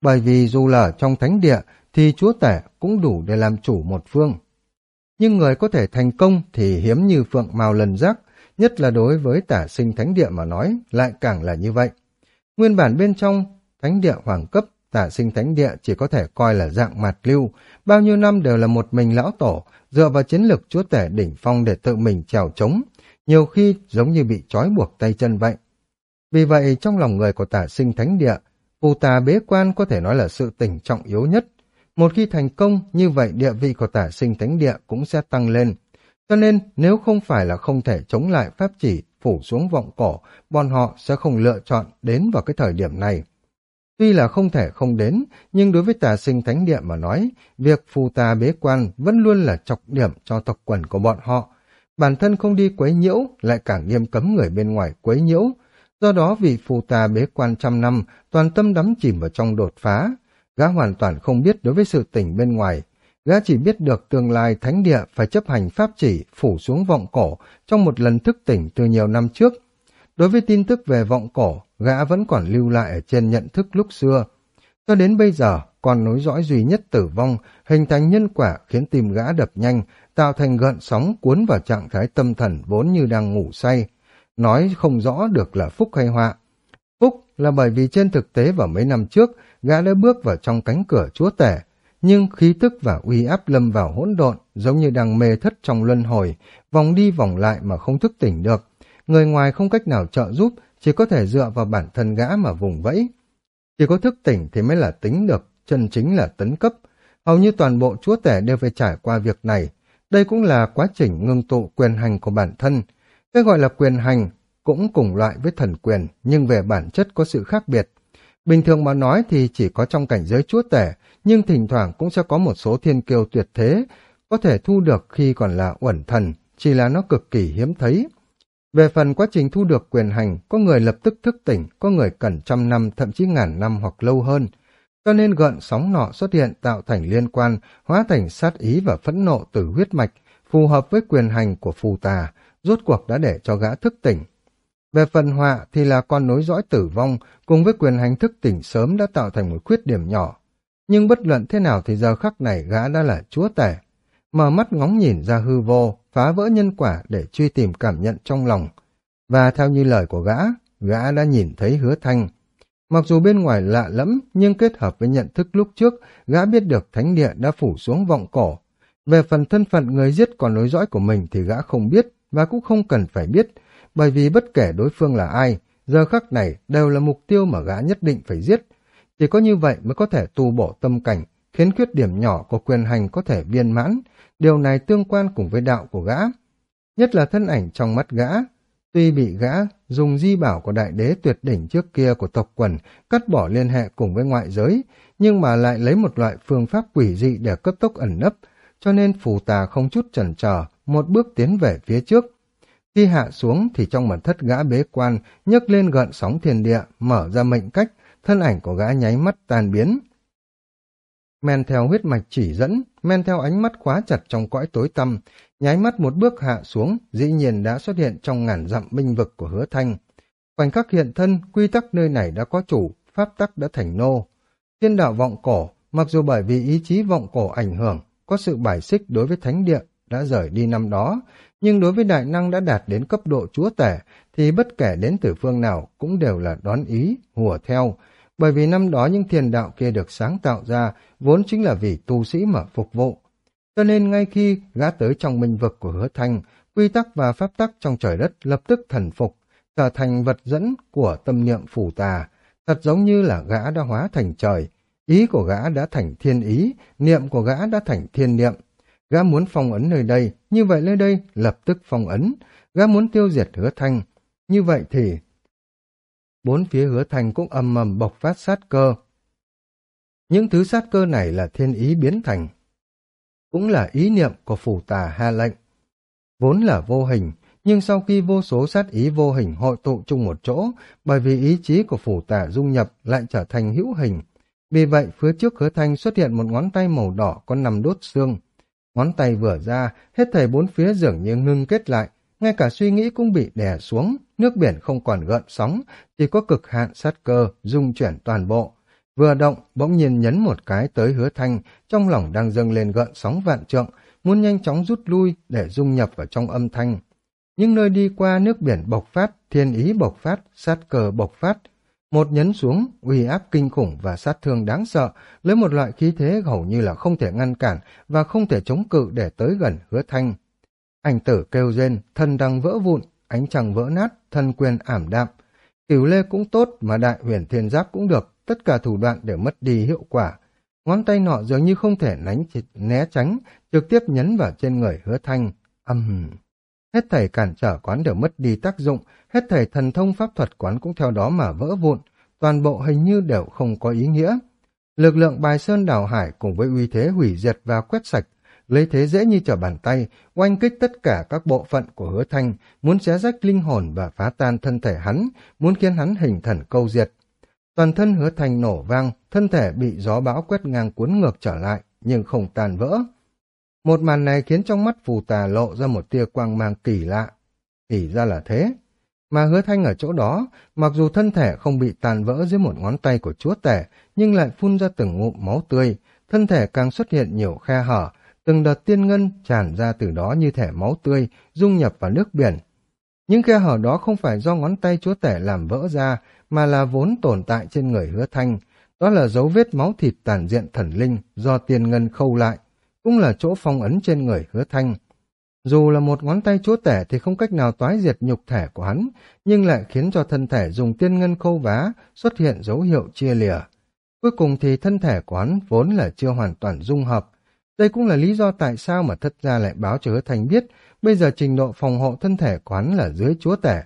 Bởi vì dù là trong thánh địa thì chúa tể cũng đủ để làm chủ một phương. Nhưng người có thể thành công thì hiếm như phượng màu lần rác, nhất là đối với tả sinh thánh địa mà nói, lại càng là như vậy. Nguyên bản bên trong thánh địa hoàng cấp, tả sinh thánh địa chỉ có thể coi là dạng mặt lưu, bao nhiêu năm đều là một mình lão tổ, dựa vào chiến lược chúa tể đỉnh phong để tự mình trèo trống, nhiều khi giống như bị trói buộc tay chân vậy. Vì vậy, trong lòng người của tả sinh thánh địa, phù tà bế quan có thể nói là sự tỉnh trọng yếu nhất. Một khi thành công, như vậy địa vị của tả sinh thánh địa cũng sẽ tăng lên. Cho nên, nếu không phải là không thể chống lại pháp chỉ phủ xuống vọng cổ, bọn họ sẽ không lựa chọn đến vào cái thời điểm này. Tuy là không thể không đến, nhưng đối với tà sinh thánh địa mà nói, việc phù tà bế quan vẫn luôn là trọng điểm cho tộc quần của bọn họ. Bản thân không đi quấy nhiễu, lại càng nghiêm cấm người bên ngoài quấy nhiễu, Do đó vị phù tà bế quan trăm năm, toàn tâm đắm chìm vào trong đột phá. Gã hoàn toàn không biết đối với sự tỉnh bên ngoài. Gã chỉ biết được tương lai thánh địa phải chấp hành pháp chỉ phủ xuống vọng cổ trong một lần thức tỉnh từ nhiều năm trước. Đối với tin tức về vọng cổ, gã vẫn còn lưu lại ở trên nhận thức lúc xưa. Cho đến bây giờ, còn nối dõi duy nhất tử vong, hình thành nhân quả khiến tim gã đập nhanh, tạo thành gợn sóng cuốn vào trạng thái tâm thần vốn như đang ngủ say nói không rõ được là phúc hay họa. Phúc là bởi vì trên thực tế vào mấy năm trước, gã đã bước vào trong cánh cửa chúa tể, nhưng khí tức và uy áp lâm vào hỗn độn, giống như đang mê thất trong luân hồi, vòng đi vòng lại mà không thức tỉnh được. Người ngoài không cách nào trợ giúp, chỉ có thể dựa vào bản thân gã mà vùng vẫy. Chỉ có thức tỉnh thì mới là tính được, chân chính là tấn cấp. Hầu như toàn bộ chúa tể đều phải trải qua việc này. Đây cũng là quá trình ngưng tụ quyền hành của bản thân, cái gọi là quyền hành cũng cùng loại với thần quyền, nhưng về bản chất có sự khác biệt. Bình thường mà nói thì chỉ có trong cảnh giới chúa tể, nhưng thỉnh thoảng cũng sẽ có một số thiên kiêu tuyệt thế, có thể thu được khi còn là uẩn thần, chỉ là nó cực kỳ hiếm thấy. Về phần quá trình thu được quyền hành, có người lập tức thức tỉnh, có người cần trăm năm, thậm chí ngàn năm hoặc lâu hơn cho nên gợn sóng nọ xuất hiện tạo thành liên quan, hóa thành sát ý và phẫn nộ từ huyết mạch, phù hợp với quyền hành của phù tà, rốt cuộc đã để cho gã thức tỉnh. Về phần họa thì là con nối dõi tử vong, cùng với quyền hành thức tỉnh sớm đã tạo thành một khuyết điểm nhỏ. Nhưng bất luận thế nào thì giờ khắc này gã đã là chúa tể. Mở mắt ngóng nhìn ra hư vô, phá vỡ nhân quả để truy tìm cảm nhận trong lòng. Và theo như lời của gã, gã đã nhìn thấy hứa thanh. Mặc dù bên ngoài lạ lẫm, nhưng kết hợp với nhận thức lúc trước, gã biết được thánh địa đã phủ xuống vọng cổ. Về phần thân phận người giết còn nối dõi của mình thì gã không biết và cũng không cần phải biết, bởi vì bất kể đối phương là ai, giờ khắc này đều là mục tiêu mà gã nhất định phải giết. Chỉ có như vậy mới có thể tu bổ tâm cảnh, khiến khuyết điểm nhỏ của quyền hành có thể viên mãn, điều này tương quan cùng với đạo của gã. Nhất là thân ảnh trong mắt gã, tuy bị gã dùng di bảo của đại đế tuyệt đỉnh trước kia của tộc quần cắt bỏ liên hệ cùng với ngoại giới, nhưng mà lại lấy một loại phương pháp quỷ dị để cấp tốc ẩn nấp, cho nên phù tà không chút chần chờ, một bước tiến về phía trước. Khi hạ xuống thì trong mật thất gã bế quan, nhấc lên gợn sóng thiên địa, mở ra mệnh cách, thân ảnh của gã nháy mắt tan biến. Men theo huyết mạch chỉ dẫn, men theo ánh mắt khóa chặt trong cõi tối tăm, nháy mắt một bước hạ xuống, dĩ nhiên đã xuất hiện trong ngàn dặm minh vực của hứa thanh. Khoảnh khắc hiện thân, quy tắc nơi này đã có chủ, pháp tắc đã thành nô. Thiên đạo vọng cổ, mặc dù bởi vì ý chí vọng cổ ảnh hưởng, có sự bài xích đối với thánh địa đã rời đi năm đó, nhưng đối với đại năng đã đạt đến cấp độ chúa tể, thì bất kể đến từ phương nào cũng đều là đón ý, hùa theo, bởi vì năm đó những thiền đạo kia được sáng tạo ra vốn chính là vì tu sĩ mà phục vụ. Cho nên ngay khi gã tới trong minh vực của hứa thanh, quy tắc và pháp tắc trong trời đất lập tức thần phục, trở thành vật dẫn của tâm niệm phủ tà, thật giống như là gã đã hóa thành trời, ý của gã đã thành thiên ý, niệm của gã đã thành thiên niệm. Gã muốn phong ấn nơi đây, như vậy nơi đây lập tức phong ấn, gã muốn tiêu diệt hứa thanh. Như vậy thì bốn phía hứa thành cũng ầm ầm bộc phát sát cơ. Những thứ sát cơ này là thiên ý biến thành, cũng là ý niệm của phủ tà ha lệnh. Vốn là vô hình, nhưng sau khi vô số sát ý vô hình hội tụ chung một chỗ, bởi vì ý chí của phủ tà dung nhập lại trở thành hữu hình. Vì vậy, phía trước hứa thanh xuất hiện một ngón tay màu đỏ có nằm đốt xương. Ngón tay vừa ra, hết thầy bốn phía dường như ngưng kết lại, ngay cả suy nghĩ cũng bị đè xuống, nước biển không còn gợn sóng, chỉ có cực hạn sát cơ, dung chuyển toàn bộ. Vừa động, bỗng nhiên nhấn một cái tới hứa thanh, trong lòng đang dâng lên gợn sóng vạn trượng, muốn nhanh chóng rút lui để dung nhập vào trong âm thanh. Nhưng nơi đi qua nước biển bộc phát, thiên ý bộc phát, sát cơ bộc phát. Một nhấn xuống, uy áp kinh khủng và sát thương đáng sợ, lấy một loại khí thế hầu như là không thể ngăn cản và không thể chống cự để tới gần hứa thanh. Ảnh tử kêu rên, thân đang vỡ vụn, ánh trăng vỡ nát, thân quyền ảm đạm. Cửu lê cũng tốt mà đại huyền thiên giáp cũng được, tất cả thủ đoạn đều mất đi hiệu quả. Ngón tay nọ dường như không thể nánh né tránh, trực tiếp nhấn vào trên người hứa thanh. Âm um. Hết thầy cản trở quán đều mất đi tác dụng, hết thầy thần thông pháp thuật quán cũng theo đó mà vỡ vụn, toàn bộ hình như đều không có ý nghĩa. Lực lượng bài sơn đảo hải cùng với uy thế hủy diệt và quét sạch lấy thế dễ như trở bàn tay, oanh kích tất cả các bộ phận của hứa thanh, muốn xé rách linh hồn và phá tan thân thể hắn, muốn khiến hắn hình thần câu diệt. Toàn thân hứa thanh nổ vang, thân thể bị gió bão quét ngang cuốn ngược trở lại, nhưng không tàn vỡ. Một màn này khiến trong mắt phù tà lộ ra một tia quang mang kỳ lạ. Kỳ ra là thế. Mà hứa thanh ở chỗ đó, mặc dù thân thể không bị tàn vỡ dưới một ngón tay của chúa tể, nhưng lại phun ra từng ngụm máu tươi, thân thể càng xuất hiện nhiều khe hở, từng đợt tiên ngân tràn ra từ đó như thể máu tươi, dung nhập vào nước biển. Những khe hở đó không phải do ngón tay chúa tể làm vỡ ra, mà là vốn tồn tại trên người hứa thanh. Đó là dấu vết máu thịt tàn diện thần linh do tiên ngân khâu lại, cũng là chỗ phong ấn trên người hứa thanh. Dù là một ngón tay chúa tể thì không cách nào toái diệt nhục thể của hắn, nhưng lại khiến cho thân thể dùng tiên ngân khâu vá xuất hiện dấu hiệu chia lìa. Cuối cùng thì thân thể của hắn vốn là chưa hoàn toàn dung hợp, đây cũng là lý do tại sao mà thất gia lại báo cho hứa thành biết bây giờ trình độ phòng hộ thân thể quán là dưới chúa tể.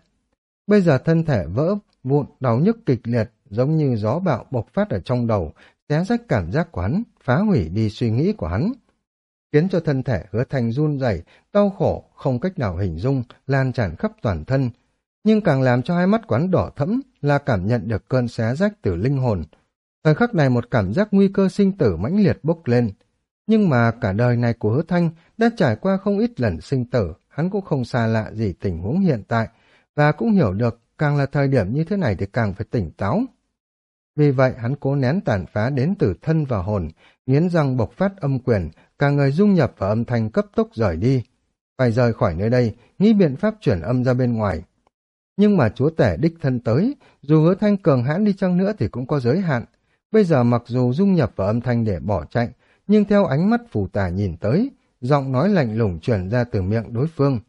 Bây giờ thân thể vỡ, vụn, đau nhức kịch liệt, giống như gió bạo bộc phát ở trong đầu, xé rách cảm giác của hắn, phá hủy đi suy nghĩ của hắn. Khiến cho thân thể hứa thành run rẩy, đau khổ, không cách nào hình dung, lan tràn khắp toàn thân. Nhưng càng làm cho hai mắt quán đỏ thẫm là cảm nhận được cơn xé rách từ linh hồn. Thời khắc này một cảm giác nguy cơ sinh tử mãnh liệt bốc lên. Nhưng mà cả đời này của hứa thanh đã trải qua không ít lần sinh tử, hắn cũng không xa lạ gì tình huống hiện tại, và cũng hiểu được càng là thời điểm như thế này thì càng phải tỉnh táo. Vì vậy hắn cố nén tàn phá đến từ thân và hồn, nghiến răng bộc phát âm quyền, cả người dung nhập vào âm thanh cấp tốc rời đi. Phải rời khỏi nơi đây, nghĩ biện pháp chuyển âm ra bên ngoài. Nhưng mà chúa tể đích thân tới, dù hứa thanh cường hãn đi chăng nữa thì cũng có giới hạn. Bây giờ mặc dù dung nhập vào âm thanh để bỏ chạy, nhưng theo ánh mắt phù tả nhìn tới, giọng nói lạnh lùng chuyển ra từ miệng đối phương.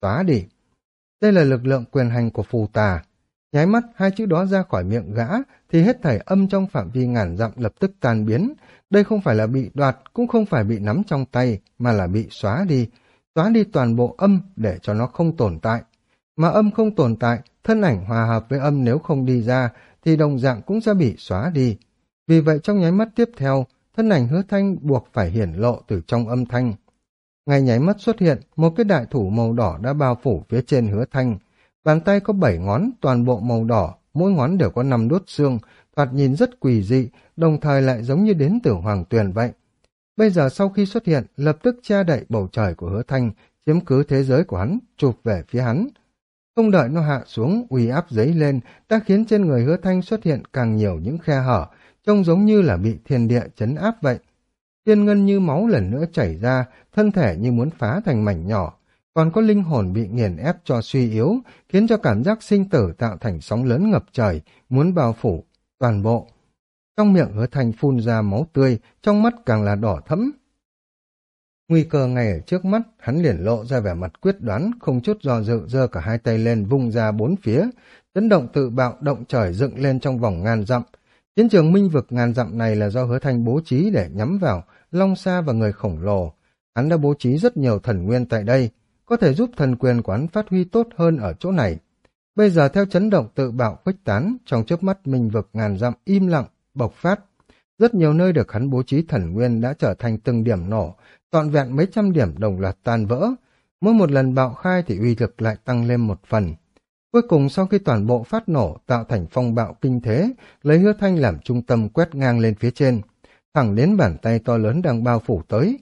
Tóa đi! Đây là lực lượng quyền hành của phù tà. Nháy mắt hai chữ đó ra khỏi miệng gã thì hết thảy âm trong phạm vi ngàn dặm lập tức tan biến. Đây không phải là bị đoạt, cũng không phải bị nắm trong tay, mà là bị xóa đi. Xóa đi toàn bộ âm để cho nó không tồn tại. Mà âm không tồn tại, thân ảnh hòa hợp với âm nếu không đi ra thì đồng dạng cũng sẽ bị xóa đi. Vì vậy trong nháy mắt tiếp theo, thân ảnh hứa thanh buộc phải hiển lộ từ trong âm thanh. Ngay nháy mắt xuất hiện, một cái đại thủ màu đỏ đã bao phủ phía trên hứa thanh. Bàn tay có bảy ngón, toàn bộ màu đỏ, mỗi ngón đều có năm đốt xương, thoạt nhìn rất quỷ dị, đồng thời lại giống như đến từ hoàng tuyền vậy. Bây giờ sau khi xuất hiện, lập tức che đậy bầu trời của hứa thanh, chiếm cứ thế giới của hắn, chụp về phía hắn. Không đợi nó hạ xuống, uy áp giấy lên, đã khiến trên người hứa thanh xuất hiện càng nhiều những khe hở, trông giống như là bị thiên địa chấn áp vậy. Tiên ngân như máu lần nữa chảy ra, thân thể như muốn phá thành mảnh nhỏ, còn có linh hồn bị nghiền ép cho suy yếu, khiến cho cảm giác sinh tử tạo thành sóng lớn ngập trời, muốn bao phủ toàn bộ. Trong miệng hứa thành phun ra máu tươi, trong mắt càng là đỏ thẫm. Nguy cơ ngay ở trước mắt, hắn liền lộ ra vẻ mặt quyết đoán, không chút do dự giơ cả hai tay lên vung ra bốn phía, chấn động tự bạo động trời dựng lên trong vòng ngàn dặm, Chiến trường minh vực ngàn dặm này là do hứa thanh bố trí để nhắm vào Long Sa và người khổng lồ. Hắn đã bố trí rất nhiều thần nguyên tại đây, có thể giúp thần quyền quán phát huy tốt hơn ở chỗ này. Bây giờ theo chấn động tự bạo khuếch tán, trong chớp mắt minh vực ngàn dặm im lặng, bộc phát. Rất nhiều nơi được hắn bố trí thần nguyên đã trở thành từng điểm nổ, trọn vẹn mấy trăm điểm đồng loạt tan vỡ. Mỗi một lần bạo khai thì uy lực lại tăng lên một phần. Cuối cùng sau khi toàn bộ phát nổ tạo thành phong bạo kinh thế, lấy hứa thanh làm trung tâm quét ngang lên phía trên, thẳng đến bàn tay to lớn đang bao phủ tới.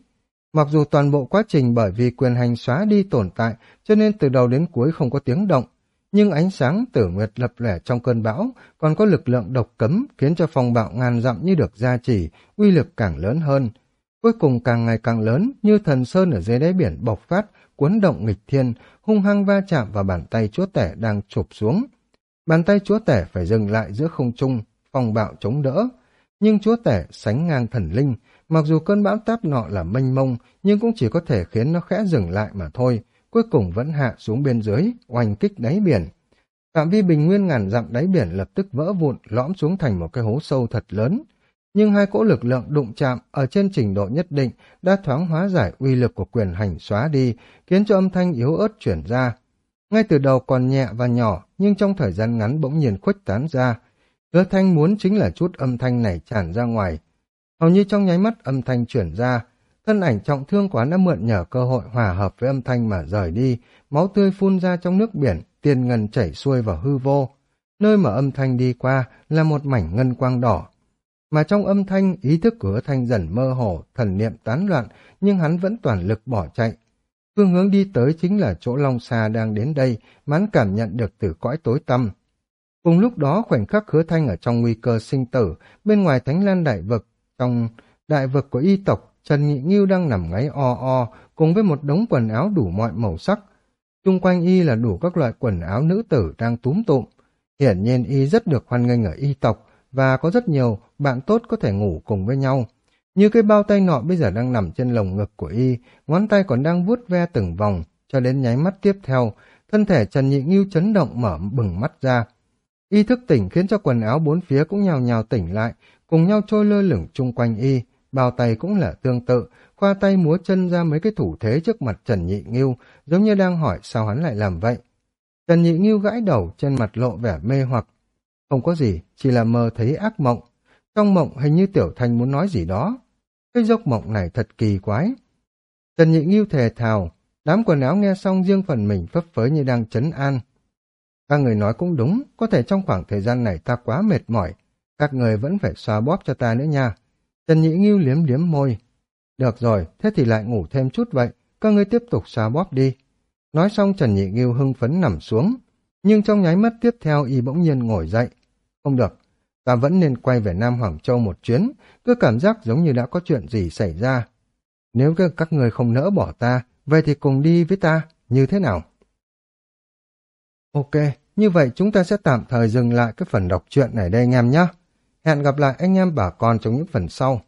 Mặc dù toàn bộ quá trình bởi vì quyền hành xóa đi tồn tại, cho nên từ đầu đến cuối không có tiếng động, nhưng ánh sáng tử nguyệt lập lẻ trong cơn bão còn có lực lượng độc cấm khiến cho phong bạo ngàn dặm như được gia trì, uy lực càng lớn hơn. Cuối cùng càng ngày càng lớn như thần sơn ở dưới đáy biển bộc phát, cuốn động nghịch thiên, hung hăng va chạm vào bàn tay chúa tể đang chụp xuống. Bàn tay chúa tể phải dừng lại giữa không trung, phòng bạo chống đỡ. Nhưng chúa tể sánh ngang thần linh, mặc dù cơn bão táp nọ là mênh mông, nhưng cũng chỉ có thể khiến nó khẽ dừng lại mà thôi, cuối cùng vẫn hạ xuống bên dưới, oanh kích đáy biển. Phạm vi bình nguyên ngàn dặm đáy biển lập tức vỡ vụn, lõm xuống thành một cái hố sâu thật lớn nhưng hai cỗ lực lượng đụng chạm ở trên trình độ nhất định đã thoáng hóa giải uy lực của quyền hành xóa đi, khiến cho âm thanh yếu ớt chuyển ra. Ngay từ đầu còn nhẹ và nhỏ, nhưng trong thời gian ngắn bỗng nhiên khuếch tán ra. Hứa thanh muốn chính là chút âm thanh này tràn ra ngoài. Hầu như trong nháy mắt âm thanh chuyển ra, thân ảnh trọng thương quán đã mượn nhờ cơ hội hòa hợp với âm thanh mà rời đi, máu tươi phun ra trong nước biển, tiền ngân chảy xuôi vào hư vô. Nơi mà âm thanh đi qua là một mảnh ngân quang đỏ, mà trong âm thanh, ý thức của hứa thanh dần mơ hồ, thần niệm tán loạn, nhưng hắn vẫn toàn lực bỏ chạy. Phương hướng đi tới chính là chỗ Long Sa đang đến đây, mán cảm nhận được từ cõi tối tăm. Cùng lúc đó khoảnh khắc hứa thanh ở trong nguy cơ sinh tử, bên ngoài thánh lan đại vực, trong đại vực của y tộc, Trần Nhị Nghiêu đang nằm ngáy o o, cùng với một đống quần áo đủ mọi màu sắc. Trung quanh y là đủ các loại quần áo nữ tử đang túm tụm. Hiển nhiên y rất được hoan nghênh ở y tộc, và có rất nhiều bạn tốt có thể ngủ cùng với nhau. Như cái bao tay nọ bây giờ đang nằm trên lồng ngực của y, ngón tay còn đang vuốt ve từng vòng, cho đến nháy mắt tiếp theo, thân thể Trần Nhị Ngưu chấn động mở bừng mắt ra. Y thức tỉnh khiến cho quần áo bốn phía cũng nhào nhào tỉnh lại, cùng nhau trôi lơ lửng chung quanh y, bao tay cũng là tương tự, khoa tay múa chân ra mấy cái thủ thế trước mặt Trần Nhị Ngưu giống như đang hỏi sao hắn lại làm vậy. Trần Nhị Ngưu gãi đầu trên mặt lộ vẻ mê hoặc, không có gì, chỉ là mơ thấy ác mộng. Trong mộng hình như Tiểu Thanh muốn nói gì đó. Cái giấc mộng này thật kỳ quái. Trần Nhị Nghiêu thề thào, đám quần áo nghe xong riêng phần mình phấp phới như đang chấn an. Các người nói cũng đúng, có thể trong khoảng thời gian này ta quá mệt mỏi. Các người vẫn phải xoa bóp cho ta nữa nha. Trần Nhị Nghiêu liếm liếm môi. Được rồi, thế thì lại ngủ thêm chút vậy, các ngươi tiếp tục xoa bóp đi. Nói xong Trần Nhị Nghiêu hưng phấn nằm xuống, nhưng trong nháy mắt tiếp theo y bỗng nhiên ngồi dậy. Không được, ta vẫn nên quay về Nam Hoàng Châu một chuyến, cứ cảm giác giống như đã có chuyện gì xảy ra. Nếu các người không nỡ bỏ ta, vậy thì cùng đi với ta, như thế nào? Ok, như vậy chúng ta sẽ tạm thời dừng lại cái phần đọc truyện này đây anh em nhé. Hẹn gặp lại anh em bà con trong những phần sau.